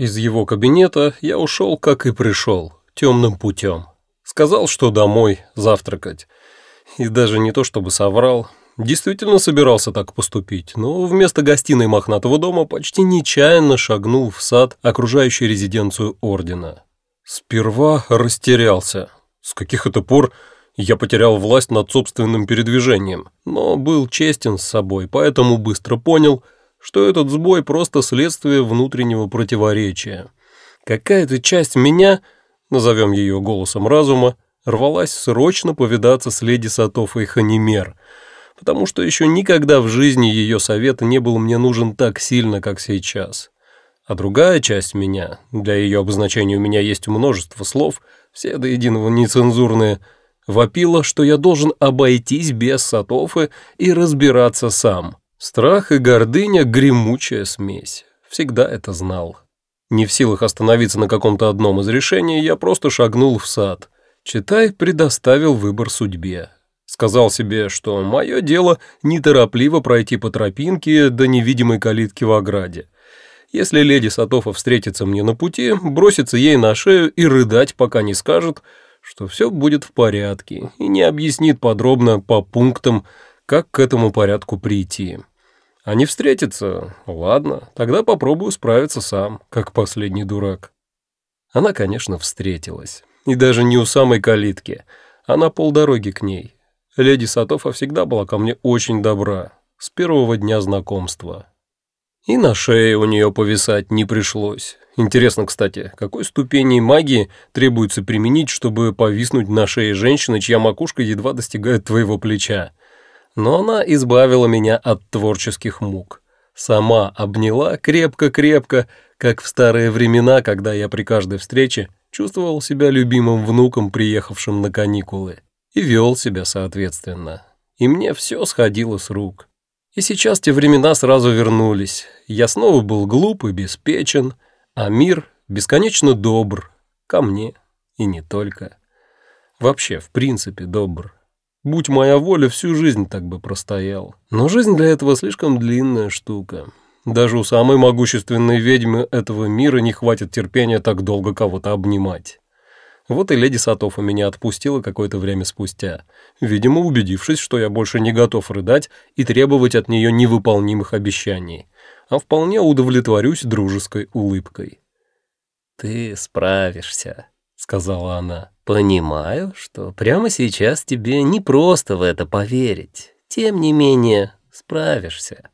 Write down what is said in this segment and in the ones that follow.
Из его кабинета я ушел, как и пришел, темным путем. Сказал, что домой завтракать. И даже не то чтобы соврал, действительно собирался так поступить, но вместо гостиной мохнатого дома почти нечаянно шагнул в сад, окружающий резиденцию ордена. Сперва растерялся. С каких это пор я потерял власть над собственным передвижением, но был честен с собой, поэтому быстро понял – что этот сбой просто следствие внутреннего противоречия. Какая-то часть меня, назовем ее голосом разума, рвалась срочно повидаться с леди Сатофой Ханимер, потому что еще никогда в жизни ее совет не был мне нужен так сильно, как сейчас. А другая часть меня, для ее обозначения у меня есть множество слов, все до единого нецензурные, вопила, что я должен обойтись без Сатофы и разбираться сам. Страх и гордыня — гремучая смесь. Всегда это знал. Не в силах остановиться на каком-то одном из решений, я просто шагнул в сад. Читай, предоставил выбор судьбе. Сказал себе, что мое дело неторопливо пройти по тропинке до невидимой калитки в ограде. Если леди Сатофа встретится мне на пути, бросится ей на шею и рыдать, пока не скажет, что все будет в порядке, и не объяснит подробно по пунктам, как к этому порядку прийти. А не встретиться? Ладно, тогда попробую справиться сам, как последний дурак. Она, конечно, встретилась. И даже не у самой калитки, а на полдороги к ней. Леди Сатофа всегда была ко мне очень добра, с первого дня знакомства. И на шее у нее повисать не пришлось. Интересно, кстати, какой ступени магии требуется применить, чтобы повиснуть на шее женщины, чья макушка едва достигает твоего плеча? Но она избавила меня от творческих мук. Сама обняла крепко-крепко, как в старые времена, когда я при каждой встрече чувствовал себя любимым внуком, приехавшим на каникулы, и вел себя соответственно. И мне все сходило с рук. И сейчас те времена сразу вернулись. Я снова был глуп и беспечен, а мир бесконечно добр ко мне и не только. Вообще, в принципе, добр. Будь моя воля, всю жизнь так бы простоял. Но жизнь для этого слишком длинная штука. Даже у самой могущественной ведьмы этого мира не хватит терпения так долго кого-то обнимать. Вот и леди Сатофа меня отпустила какое-то время спустя, видимо, убедившись, что я больше не готов рыдать и требовать от нее невыполнимых обещаний, а вполне удовлетворюсь дружеской улыбкой. «Ты справишься», — сказала она. Понимаю, что прямо сейчас тебе не просто в это поверить. Тем не менее, справишься.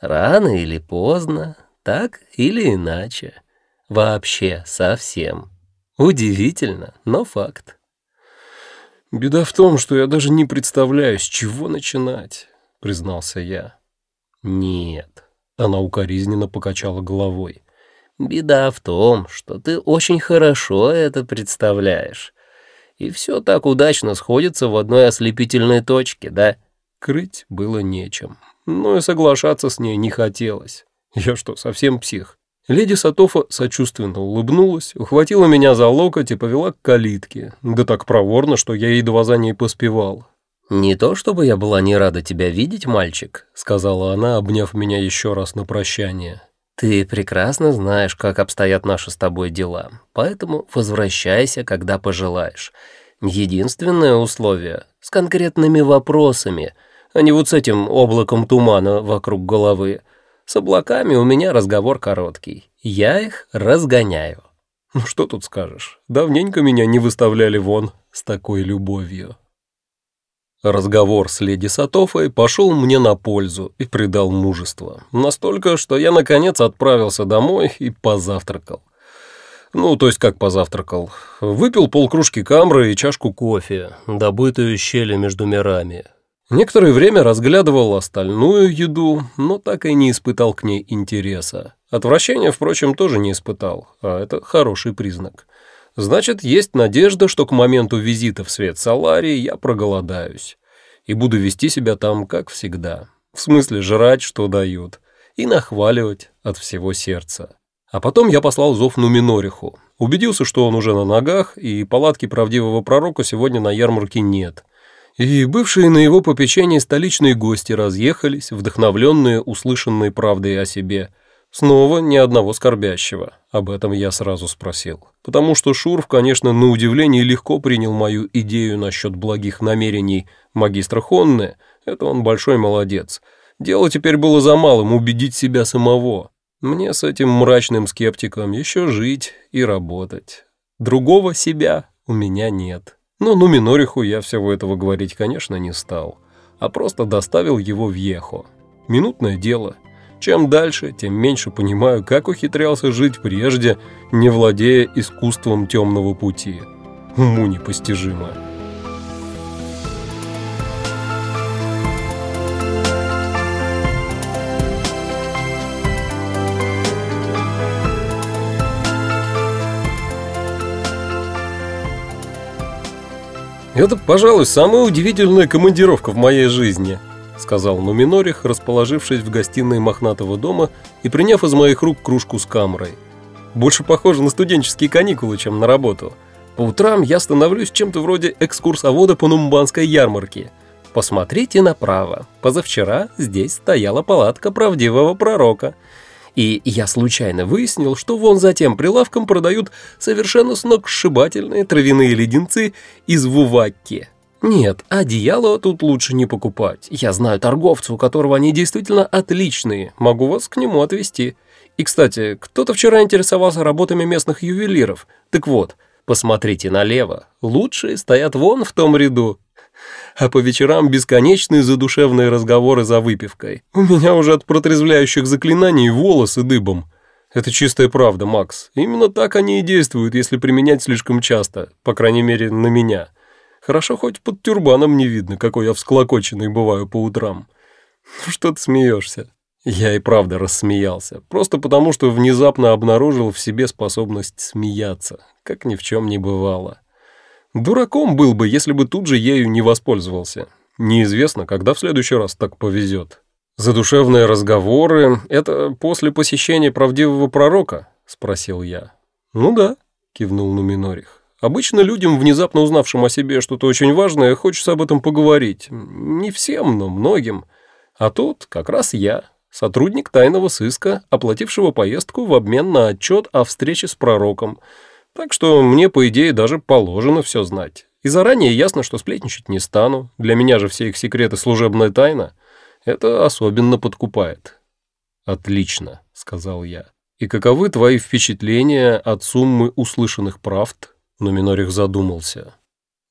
Рано или поздно, так или иначе. Вообще совсем. Удивительно, но факт. Беда в том, что я даже не представляю, с чего начинать, признался я. Нет, она укоризненно покачала головой. Беда в том, что ты очень хорошо это представляешь и все так удачно сходится в одной ослепительной точке, да? Крыть было нечем, но и соглашаться с ней не хотелось. Я что, совсем псих? Леди Сатофа сочувственно улыбнулась, ухватила меня за локоть и повела к калитке, да так проворно, что я едва за ней поспевал. «Не то чтобы я была не рада тебя видеть, мальчик», — сказала она, обняв меня еще раз на прощание. Ты прекрасно знаешь, как обстоят наши с тобой дела, поэтому возвращайся, когда пожелаешь. Единственное условие — с конкретными вопросами, а не вот с этим облаком тумана вокруг головы. С облаками у меня разговор короткий. Я их разгоняю. Ну что тут скажешь, давненько меня не выставляли вон с такой любовью. Разговор с леди Сатофой пошел мне на пользу и придал мужество. Настолько, что я наконец отправился домой и позавтракал. Ну, то есть как позавтракал. Выпил полкружки камры и чашку кофе, добытую щели между мирами. Некоторое время разглядывал остальную еду, но так и не испытал к ней интереса. Отвращения, впрочем, тоже не испытал, а это хороший признак. Значит, есть надежда, что к моменту визита в свет Саларии я проголодаюсь и буду вести себя там, как всегда. В смысле, жрать, что дают, и нахваливать от всего сердца. А потом я послал зов Нуминориху. Убедился, что он уже на ногах, и палатки правдивого пророка сегодня на ярмарке нет. И бывшие на его попечении столичные гости разъехались, вдохновленные услышанной правдой о себе, Снова ни одного скорбящего. Об этом я сразу спросил. Потому что Шурф, конечно, на удивление легко принял мою идею насчет благих намерений магистра Хонны. Это он большой молодец. Дело теперь было за малым убедить себя самого. Мне с этим мрачным скептиком еще жить и работать. Другого себя у меня нет. Но Нуминориху я всего этого говорить, конечно, не стал, а просто доставил его в Ехо. Минутное дело. Чем дальше, тем меньше понимаю, как ухитрялся жить прежде, не владея искусством темного пути. Уму непостижимо. «Это, пожалуй, самая удивительная командировка в моей жизни», сказал Нуминорих, расположившись в гостиной мохнатого дома и приняв из моих рук кружку с камрой. «Больше похоже на студенческие каникулы, чем на работу. По утрам я становлюсь чем-то вроде экскурсовода по Нумбанской ярмарке. Посмотрите направо. Позавчера здесь стояла палатка правдивого пророка». И я случайно выяснил, что вон за тем прилавком продают совершенно сногсшибательные травяные леденцы из Вувакки. Нет, одеяло тут лучше не покупать. Я знаю торговца, у которого они действительно отличные. Могу вас к нему отвезти. И, кстати, кто-то вчера интересовался работами местных ювелиров. Так вот, посмотрите налево. Лучшие стоят вон в том ряду а по вечерам бесконечные задушевные разговоры за выпивкой. У меня уже от протрезвляющих заклинаний волосы дыбом. Это чистая правда, Макс. Именно так они и действуют, если применять слишком часто, по крайней мере, на меня. Хорошо, хоть под тюрбаном не видно, какой я всклокоченный бываю по утрам. Ну что ты смеешься? Я и правда рассмеялся, просто потому что внезапно обнаружил в себе способность смеяться, как ни в чем не бывало. Дураком был бы, если бы тут же ею не воспользовался. Неизвестно, когда в следующий раз так повезет. «Задушевные разговоры — это после посещения правдивого пророка?» — спросил я. «Ну да», — кивнул Нуминорих. «Обычно людям, внезапно узнавшим о себе что-то очень важное, хочется об этом поговорить. Не всем, но многим. А тут как раз я, сотрудник тайного сыска, оплатившего поездку в обмен на отчет о встрече с пророком, так что мне, по идее, даже положено все знать. И заранее ясно, что сплетничать не стану. Для меня же все их секреты служебная тайна. Это особенно подкупает. «Отлично», — сказал я. «И каковы твои впечатления от суммы услышанных правд?» Но Минорих задумался.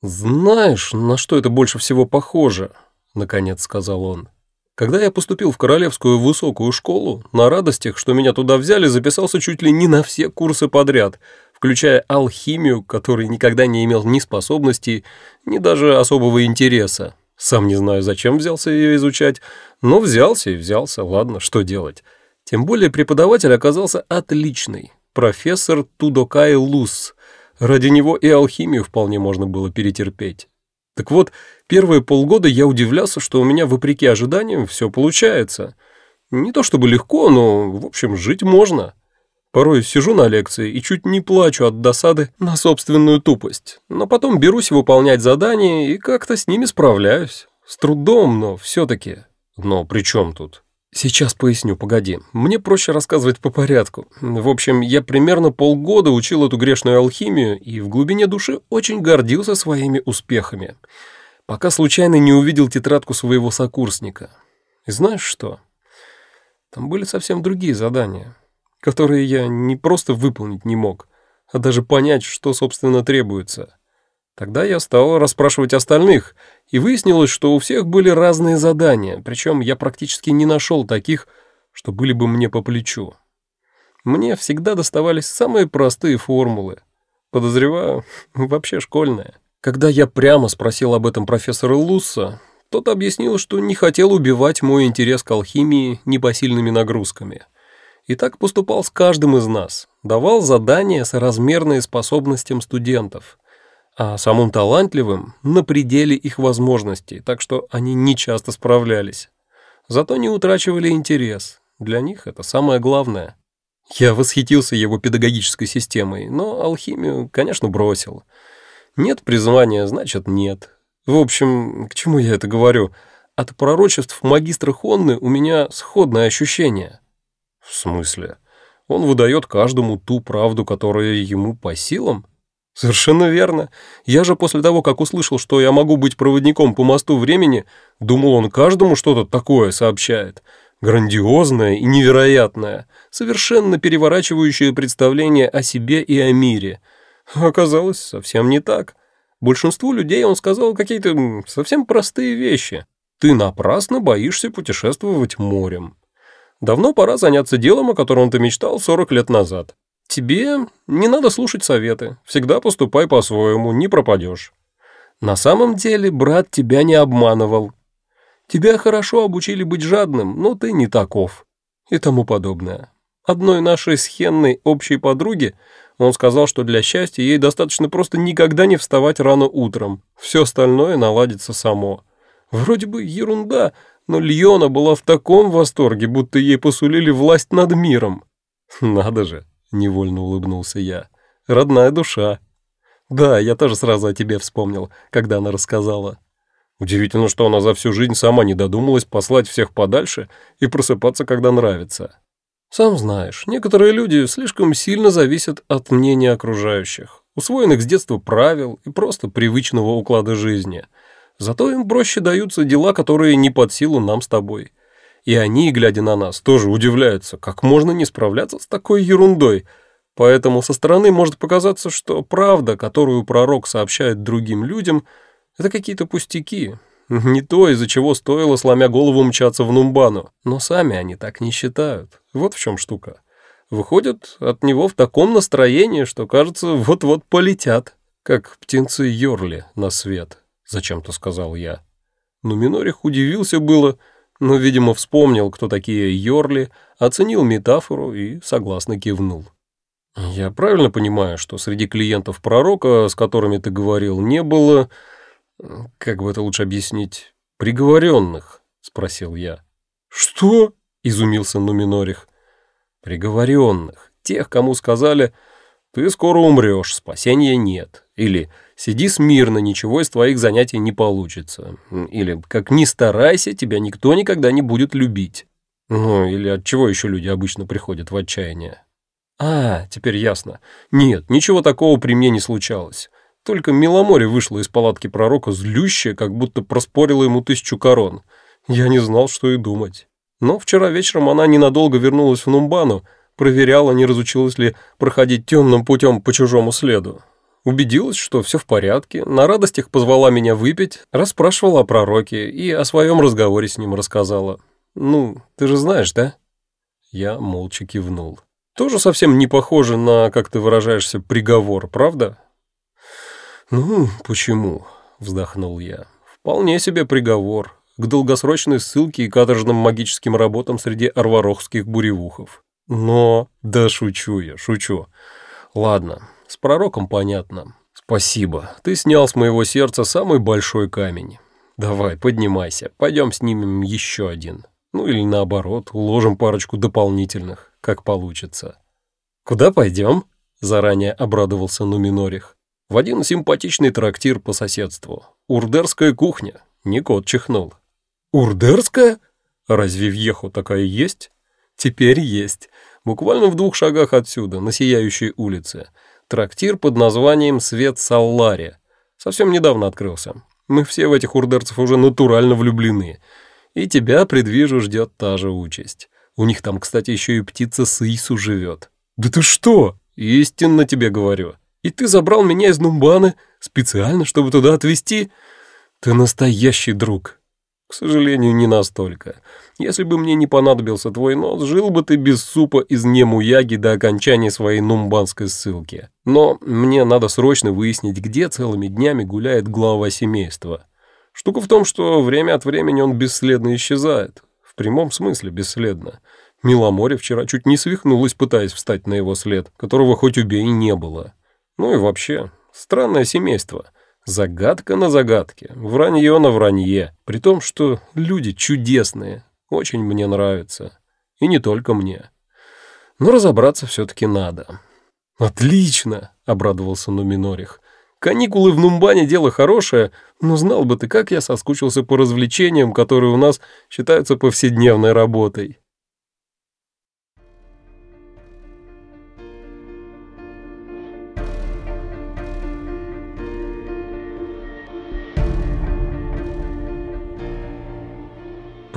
«Знаешь, на что это больше всего похоже?» — наконец сказал он. «Когда я поступил в Королевскую высокую школу, на радостях, что меня туда взяли, записался чуть ли не на все курсы подряд — включая алхимию, который никогда не имел ни способностей, ни даже особого интереса. Сам не знаю, зачем взялся ее изучать, но взялся и взялся, ладно, что делать. Тем более преподаватель оказался отличный, профессор Тудокай Лус. Ради него и алхимию вполне можно было перетерпеть. Так вот, первые полгода я удивлялся, что у меня, вопреки ожиданиям, все получается. Не то чтобы легко, но, в общем, жить можно. Порой сижу на лекции и чуть не плачу от досады на собственную тупость, но потом берусь выполнять задания и как-то с ними справляюсь. С трудом, но все-таки. Но при чем тут? Сейчас поясню, погоди. Мне проще рассказывать по порядку. В общем, я примерно полгода учил эту грешную алхимию и в глубине души очень гордился своими успехами, пока случайно не увидел тетрадку своего сокурсника. И знаешь что? Там были совсем другие задания которые я не просто выполнить не мог, а даже понять, что, собственно, требуется. Тогда я стал расспрашивать остальных, и выяснилось, что у всех были разные задания, причем я практически не нашел таких, что были бы мне по плечу. Мне всегда доставались самые простые формулы. Подозреваю, вообще школьные. Когда я прямо спросил об этом профессора Лусса, тот объяснил, что не хотел убивать мой интерес к алхимии непосильными нагрузками – и так поступал с каждым из нас, давал задания соразмерные способностям студентов, а самым талантливым на пределе их возможностей, так что они не часто справлялись. Зато не утрачивали интерес, для них это самое главное. Я восхитился его педагогической системой, но алхимию, конечно, бросил. Нет призвания, значит нет. В общем, к чему я это говорю? От пророчеств магистра Хонны у меня сходное ощущение – В смысле? Он выдает каждому ту правду, которая ему по силам? Совершенно верно. Я же после того, как услышал, что я могу быть проводником по мосту времени, думал, он каждому что-то такое сообщает. Грандиозное и невероятное, совершенно переворачивающее представление о себе и о мире. оказалось совсем не так. Большинству людей он сказал какие-то совсем простые вещи. Ты напрасно боишься путешествовать морем. Давно пора заняться делом, о котором ты мечтал 40 лет назад. Тебе не надо слушать советы. Всегда поступай по-своему, не пропадешь. На самом деле брат тебя не обманывал. Тебя хорошо обучили быть жадным, но ты не таков. И тому подобное. Одной нашей с Хенной общей подруге он сказал, что для счастья ей достаточно просто никогда не вставать рано утром. Все остальное наладится само. Вроде бы ерунда, но Льона была в таком восторге, будто ей посулили власть над миром. «Надо же!» — невольно улыбнулся я. «Родная душа!» «Да, я тоже сразу о тебе вспомнил, когда она рассказала». Удивительно, что она за всю жизнь сама не додумалась послать всех подальше и просыпаться, когда нравится. Сам знаешь, некоторые люди слишком сильно зависят от мнения окружающих, усвоенных с детства правил и просто привычного уклада жизни — Зато им проще даются дела, которые не под силу нам с тобой. И они, глядя на нас, тоже удивляются, как можно не справляться с такой ерундой. Поэтому со стороны может показаться, что правда, которую пророк сообщает другим людям, это какие-то пустяки. Не то, из-за чего стоило, сломя голову, мчаться в Нумбану. Но сами они так не считают. Вот в чем штука. Выходят от него в таком настроении, что, кажется, вот-вот полетят, как птенцы Йорли на свет. — зачем-то сказал я. Но Минорих удивился было, но, видимо, вспомнил, кто такие Йорли, оценил метафору и согласно кивнул. «Я правильно понимаю, что среди клиентов пророка, с которыми ты говорил, не было, как бы это лучше объяснить, приговоренных?» — спросил я. «Что?» — изумился Нуминорих. «Приговоренных. Тех, кому сказали, ты скоро умрешь, спасения нет. Или Сиди смирно, ничего из твоих занятий не получится. Или, как ни старайся, тебя никто никогда не будет любить. Ну, или от чего еще люди обычно приходят в отчаяние? А, теперь ясно. Нет, ничего такого при мне не случалось. Только Миломоре вышла из палатки пророка злющая, как будто проспорила ему тысячу корон. Я не знал, что и думать. Но вчера вечером она ненадолго вернулась в Нумбану, проверяла, не разучилась ли проходить темным путем по чужому следу. Убедилась, что все в порядке, на радостях позвала меня выпить, расспрашивала о пророке и о своем разговоре с ним рассказала. «Ну, ты же знаешь, да?» Я молча кивнул. «Тоже совсем не похоже на, как ты выражаешься, приговор, правда?» «Ну, почему?» — вздохнул я. «Вполне себе приговор к долгосрочной ссылке и каторжным магическим работам среди арварохских буревухов. Но... Да шучу я, шучу. Ладно, с пророком понятно. Спасибо. Ты снял с моего сердца самый большой камень. Давай, поднимайся. Пойдем снимем еще один. Ну или наоборот, уложим парочку дополнительных, как получится. Куда пойдем? Заранее обрадовался Нуминорих. В один симпатичный трактир по соседству. Урдерская кухня. Не кот чихнул. Урдерская? Разве в Еху такая есть? Теперь есть. Буквально в двух шагах отсюда, на Сияющей улице. Трактир под названием «Свет Саллари». Совсем недавно открылся. Мы все в этих урдерцев уже натурально влюблены. И тебя, предвижу, ждет та же участь. У них там, кстати, еще и птица Сыйсу живет. Да ты что? Истинно тебе говорю. И ты забрал меня из Нумбаны специально, чтобы туда отвезти? Ты настоящий друг. К сожалению, не настолько. Если бы мне не понадобился твой нос, жил бы ты без супа из Немуяги до окончания своей нумбанской ссылки. Но мне надо срочно выяснить, где целыми днями гуляет глава семейства. Штука в том, что время от времени он бесследно исчезает. В прямом смысле бесследно. Миломоре вчера чуть не свихнулась, пытаясь встать на его след, которого хоть убей не было. Ну и вообще, странное семейство — Загадка на загадке, вранье на вранье, при том, что люди чудесные, очень мне нравятся. И не только мне. Но разобраться все-таки надо. «Отлично!» — обрадовался Нуминорих. «Каникулы в Нумбане — дело хорошее, но знал бы ты, как я соскучился по развлечениям, которые у нас считаются повседневной работой».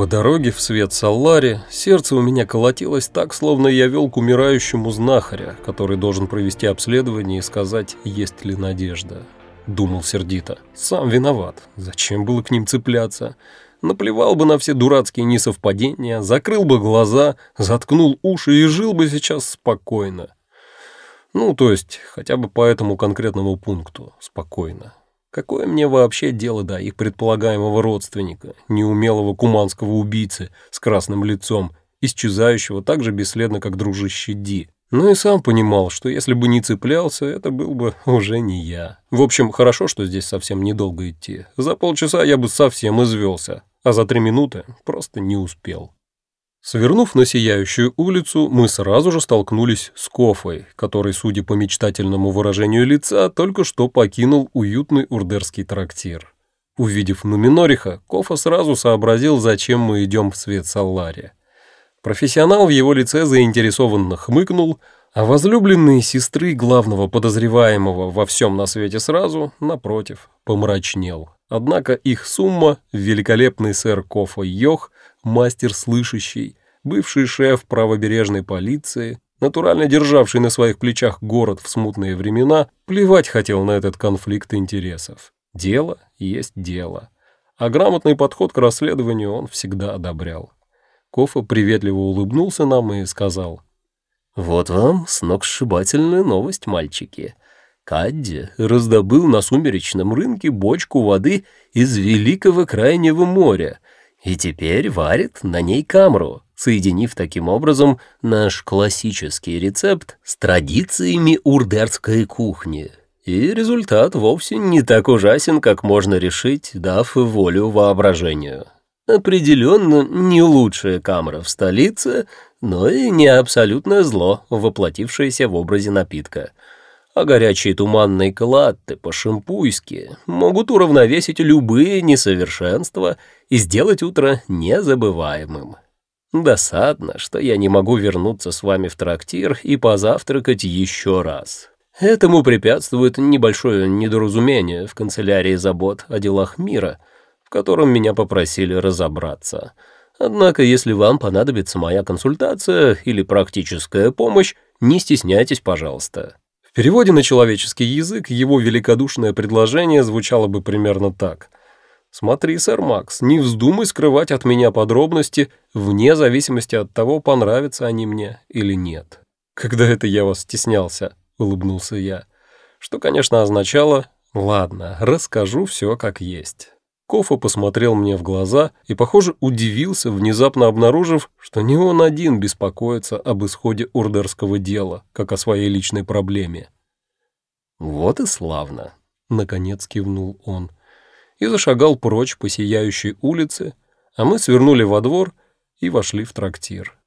По дороге в свет Саллари сердце у меня колотилось так, словно я вел к умирающему знахаря, который должен провести обследование и сказать, есть ли надежда. Думал сердито. Сам виноват. Зачем было к ним цепляться? Наплевал бы на все дурацкие несовпадения, закрыл бы глаза, заткнул уши и жил бы сейчас спокойно. Ну, то есть, хотя бы по этому конкретному пункту спокойно. Какое мне вообще дело до их предполагаемого родственника, неумелого куманского убийцы с красным лицом, исчезающего так же бесследно, как дружище Ди? Ну и сам понимал, что если бы не цеплялся, это был бы уже не я. В общем, хорошо, что здесь совсем недолго идти. За полчаса я бы совсем извелся, а за три минуты просто не успел. Свернув на сияющую улицу, мы сразу же столкнулись с Кофой, который, судя по мечтательному выражению лица, только что покинул уютный урдерский трактир. Увидев Нуминориха, Кофа сразу сообразил, зачем мы идем в свет Саллари. Профессионал в его лице заинтересованно хмыкнул, а возлюбленные сестры главного подозреваемого во всем на свете сразу, напротив, помрачнел. Однако их сумма, великолепный сэр Кофа Йох, мастер слышащий, бывший шеф правобережной полиции, натурально державший на своих плечах город в смутные времена, плевать хотел на этот конфликт интересов. Дело есть дело. А грамотный подход к расследованию он всегда одобрял. Кофа приветливо улыбнулся нам и сказал. «Вот вам сногсшибательная новость, мальчики. Кадди раздобыл на сумеречном рынке бочку воды из Великого Крайнего моря и теперь варит на ней камру, соединив таким образом наш классический рецепт с традициями урдерской кухни. И результат вовсе не так ужасен, как можно решить, дав волю воображению. Определенно не лучшая камера в столице, но и не абсолютное зло, воплотившееся в образе напитка — а горячие туманные клатты по-шампуйски могут уравновесить любые несовершенства и сделать утро незабываемым. Досадно, что я не могу вернуться с вами в трактир и позавтракать еще раз. Этому препятствует небольшое недоразумение в канцелярии забот о делах мира, в котором меня попросили разобраться. Однако, если вам понадобится моя консультация или практическая помощь, не стесняйтесь, пожалуйста. В переводе на человеческий язык его великодушное предложение звучало бы примерно так. «Смотри, сэр Макс, не вздумай скрывать от меня подробности, вне зависимости от того, понравятся они мне или нет». «Когда это я вас стеснялся?» — улыбнулся я. Что, конечно, означало «Ладно, расскажу все как есть». Кофа посмотрел мне в глаза и, похоже, удивился, внезапно обнаружив, что не он один беспокоится об исходе ордерского дела, как о своей личной проблеме. «Вот и славно», — наконец кивнул он, и зашагал прочь по сияющей улице, а мы свернули во двор и вошли в трактир.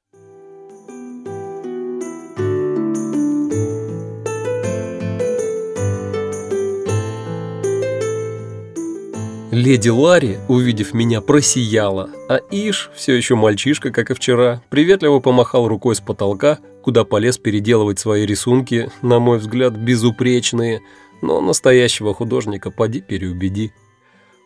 Леди Ларри, увидев меня, просияла, а Иш, все еще мальчишка, как и вчера, приветливо помахал рукой с потолка, куда полез переделывать свои рисунки, на мой взгляд, безупречные, но настоящего художника поди переубеди.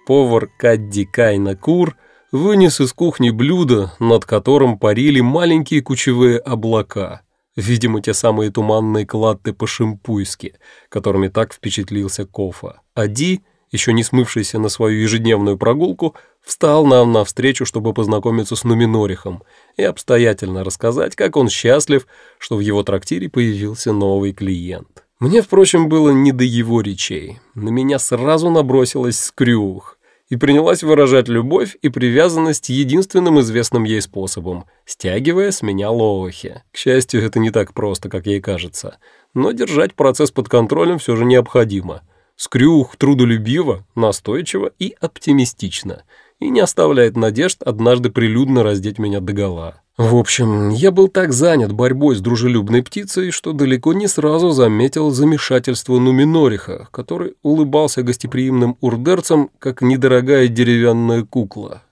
Повар Кадди Кайна Кур вынес из кухни блюдо, над которым парили маленькие кучевые облака, видимо, те самые туманные кладты по-шимпуйски, которыми так впечатлился Кофа. А Ди — еще не смывшийся на свою ежедневную прогулку, встал нам навстречу, чтобы познакомиться с Нуминорихом и обстоятельно рассказать, как он счастлив, что в его трактире появился новый клиент. Мне, впрочем, было не до его речей. На меня сразу набросилась скрюх и принялась выражать любовь и привязанность единственным известным ей способом, стягивая с меня лохи. К счастью, это не так просто, как ей кажется, но держать процесс под контролем все же необходимо — Скрюх трудолюбиво, настойчиво и оптимистично, и не оставляет надежд однажды прилюдно раздеть меня догола. В общем, я был так занят борьбой с дружелюбной птицей, что далеко не сразу заметил замешательство Нуминориха, который улыбался гостеприимным урдерцам, как недорогая деревянная кукла.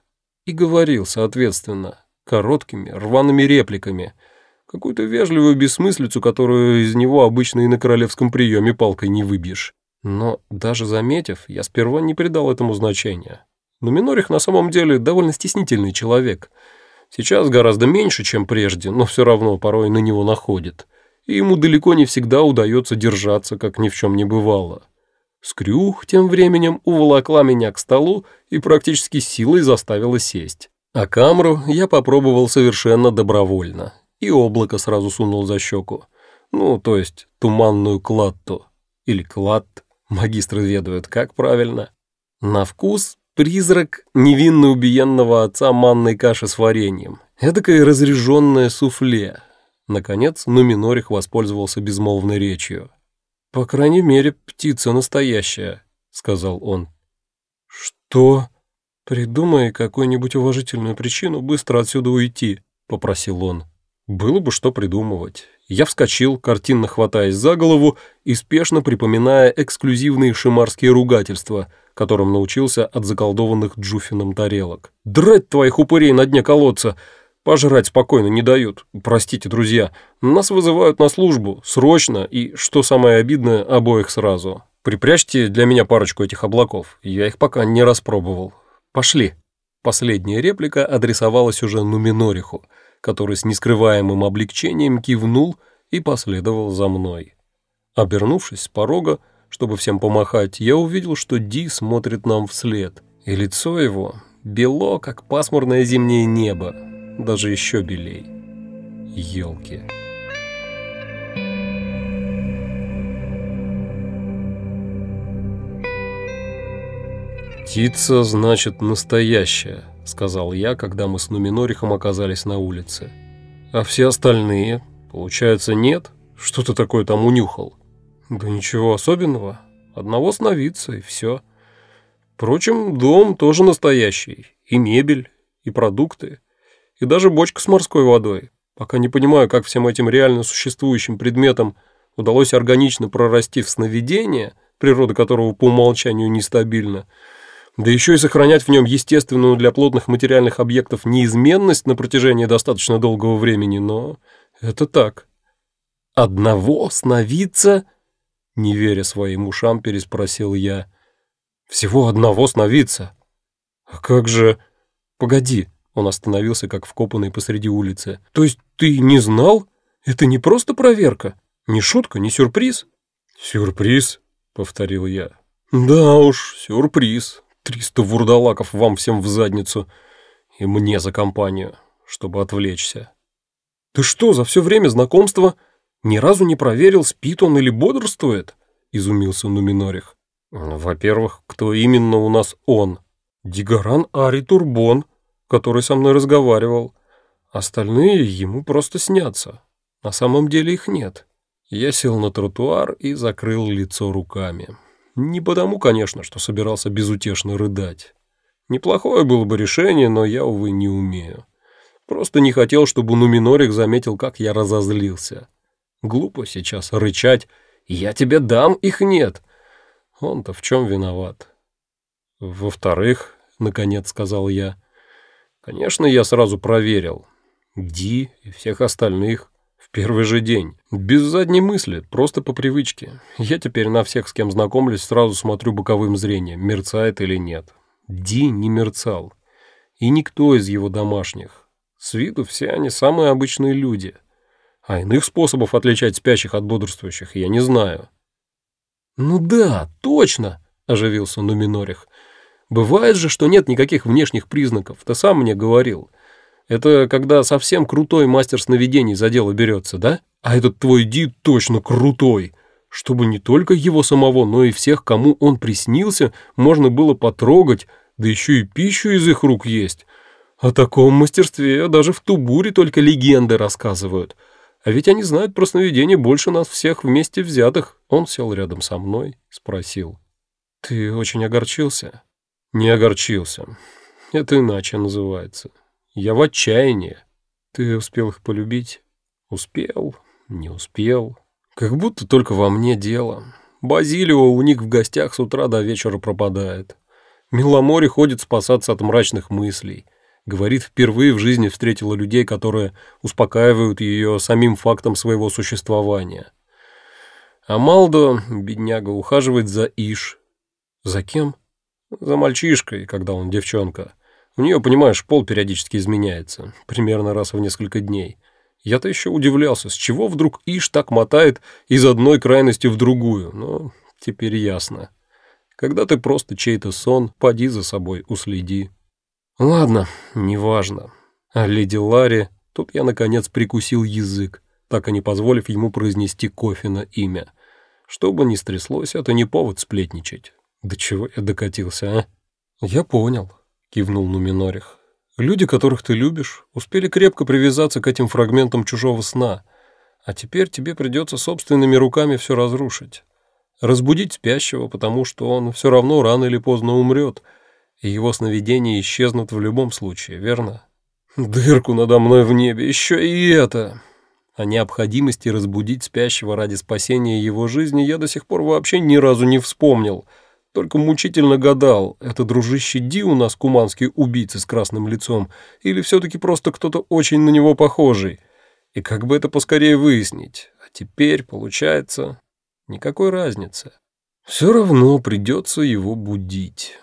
И говорил, соответственно, короткими, рваными репликами, какую-то вежливую бессмыслицу, которую из него обычно и на королевском приеме палкой не выбьешь. Но даже заметив, я сперва не придал этому значения. Но Минорих на самом деле довольно стеснительный человек. Сейчас гораздо меньше, чем прежде, но все равно порой на него находит. И ему далеко не всегда удается держаться, как ни в чем не бывало. Скрюх тем временем уволокла меня к столу и практически силой заставила сесть. А камру я попробовал совершенно добровольно. И облако сразу сунул за щеку. Ну, то есть туманную клатту. Или клатт. Магистры ведают, как правильно. На вкус призрак невинно убиенного отца манной каши с вареньем. Эдакое разреженное суфле. Наконец, Нуминорих воспользовался безмолвной речью. «По крайней мере, птица настоящая», — сказал он. «Что?» «Придумай какую-нибудь уважительную причину быстро отсюда уйти», — попросил он. Было бы что придумывать. Я вскочил, картинно хватаясь за голову и спешно припоминая эксклюзивные шимарские ругательства, которым научился от заколдованных Джуфином тарелок. «Драть твоих упырей на дне колодца! Пожрать спокойно не дают. Простите, друзья, нас вызывают на службу, срочно, и, что самое обидное, обоих сразу. Припрячьте для меня парочку этих облаков, я их пока не распробовал. Пошли». Последняя реплика адресовалась уже Нуминориху, который с нескрываемым облегчением кивнул и последовал за мной. Обернувшись с порога, чтобы всем помахать, я увидел, что Ди смотрит нам вслед, и лицо его бело, как пасмурное зимнее небо, даже еще белей. Елки. «Птица, значит, настоящая», — сказал я, когда мы с Нуминорихом оказались на улице. «А все остальные? Получается, нет? Что ты такое там унюхал?» «Да ничего особенного. Одного сновидца, и все. Впрочем, дом тоже настоящий. И мебель, и продукты, и даже бочка с морской водой. Пока не понимаю, как всем этим реально существующим предметам удалось органично прорасти в сновидение, природа которого по умолчанию нестабильна, да еще и сохранять в нем естественную для плотных материальных объектов неизменность на протяжении достаточно долгого времени, но это так. «Одного сновидца?» Не веря своим ушам, переспросил я. «Всего одного сновидца?» «А как же...» «Погоди», он остановился как вкопанный посреди улицы. «То есть ты не знал? Это не просто проверка? Не шутка, не сюрприз?» «Сюрприз», — повторил я. «Да уж, сюрприз. Триста вурдалаков вам всем в задницу. И мне за компанию, чтобы отвлечься. Ты что, за все время знакомства ни разу не проверил, спит он или бодрствует? Изумился Нуминорих. Во-первых, кто именно у нас он? Дигаран Ари Турбон, который со мной разговаривал. Остальные ему просто снятся. На самом деле их нет. Я сел на тротуар и закрыл лицо руками. Не потому, конечно, что собирался безутешно рыдать. Неплохое было бы решение, но я, увы, не умею. Просто не хотел, чтобы Нуминорик заметил, как я разозлился. Глупо сейчас рычать «Я тебе дам, их нет!» Он-то в чем виноват? Во-вторых, наконец сказал я, конечно, я сразу проверил. Ди и всех остальных. Первый же день. Без задней мысли, просто по привычке. Я теперь на всех, с кем знакомлюсь, сразу смотрю боковым зрением, мерцает или нет. Ди не мерцал. И никто из его домашних. С виду все они самые обычные люди. А иных способов отличать спящих от бодрствующих я не знаю. «Ну да, точно!» – оживился Нуминорих. «Бывает же, что нет никаких внешних признаков, ты сам мне говорил. Это когда совсем крутой мастер сновидений за дело берется, да? А этот твой Ди точно крутой. Чтобы не только его самого, но и всех, кому он приснился, можно было потрогать, да еще и пищу из их рук есть. О таком мастерстве даже в Тубуре только легенды рассказывают. А ведь они знают про сновидение больше нас всех вместе взятых. Он сел рядом со мной, спросил. «Ты очень огорчился?» «Не огорчился. Это иначе называется. Я в отчаянии. Ты успел их полюбить? Успел, не успел. Как будто только во мне дело. Базилио у них в гостях с утра до вечера пропадает. Миломори ходит спасаться от мрачных мыслей. Говорит, впервые в жизни встретила людей, которые успокаивают ее самим фактом своего существования. А Малдо, бедняга, ухаживает за Иш. За кем? За мальчишкой, когда он девчонка. У нее, понимаешь, пол периодически изменяется, примерно раз в несколько дней. Я-то еще удивлялся, с чего вдруг Иш так мотает из одной крайности в другую, но теперь ясно. Когда ты просто чей-то сон, поди за собой, уследи. Ладно, неважно. А леди Ларри, тут я, наконец, прикусил язык, так и не позволив ему произнести Кофина имя. Что бы ни стряслось, это не повод сплетничать. До чего я докатился, а? Я понял, кивнул Нуминорих. Люди, которых ты любишь, успели крепко привязаться к этим фрагментам чужого сна, а теперь тебе придется собственными руками все разрушить. Разбудить спящего, потому что он все равно рано или поздно умрет, и его сновидения исчезнут в любом случае, верно? Дырку надо мной в небе, еще и это. О необходимости разбудить спящего ради спасения его жизни я до сих пор вообще ни разу не вспомнил. Только мучительно гадал, это дружище Ди у нас куманский убийца с красным лицом, или все-таки просто кто-то очень на него похожий. И как бы это поскорее выяснить. А теперь, получается, никакой разницы. Все равно придется его будить.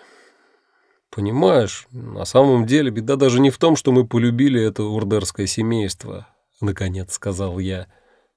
Понимаешь, на самом деле беда даже не в том, что мы полюбили это урдерское семейство, — наконец сказал я.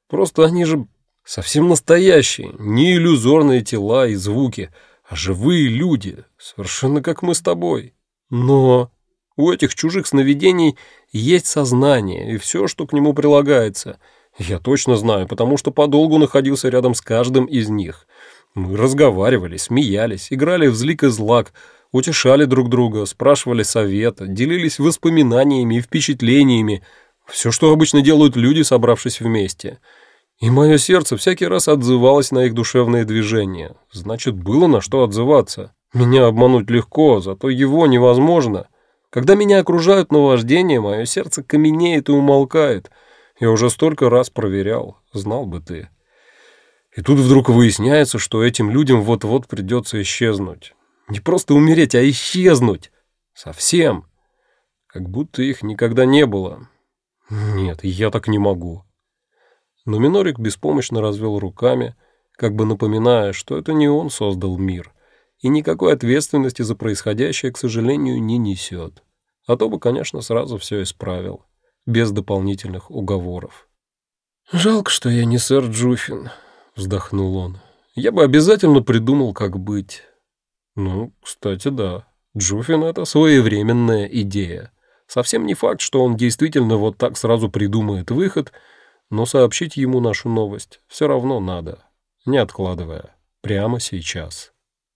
«Просто они же совсем настоящие, не иллюзорные тела и звуки, а живые люди, совершенно как мы с тобой. Но у этих чужих сновидений есть сознание и все, что к нему прилагается. Я точно знаю, потому что подолгу находился рядом с каждым из них. Мы разговаривали, смеялись, играли в злик и злак, утешали друг друга, спрашивали совета, делились воспоминаниями и впечатлениями, все, что обычно делают люди, собравшись вместе. И мое сердце всякий раз отзывалось на их душевные движения. Значит, было на что отзываться. Меня обмануть легко, зато его невозможно. Когда меня окружают наваждения, мое сердце каменеет и умолкает. Я уже столько раз проверял, знал бы ты. И тут вдруг выясняется, что этим людям вот-вот придется исчезнуть. Не просто умереть, а исчезнуть. Совсем. Как будто их никогда не было. «Нет, я так не могу». Но Минорик беспомощно развел руками, как бы напоминая, что это не он создал мир, и никакой ответственности за происходящее, к сожалению, не несет. А то бы, конечно, сразу все исправил, без дополнительных уговоров. «Жалко, что я не сэр Джуфин», — вздохнул он. «Я бы обязательно придумал, как быть». «Ну, кстати, да, Джуфин — это своевременная идея». Совсем не факт, что он действительно вот так сразу придумает выход, но сообщить ему нашу новость все равно надо, не откладывая, прямо сейчас.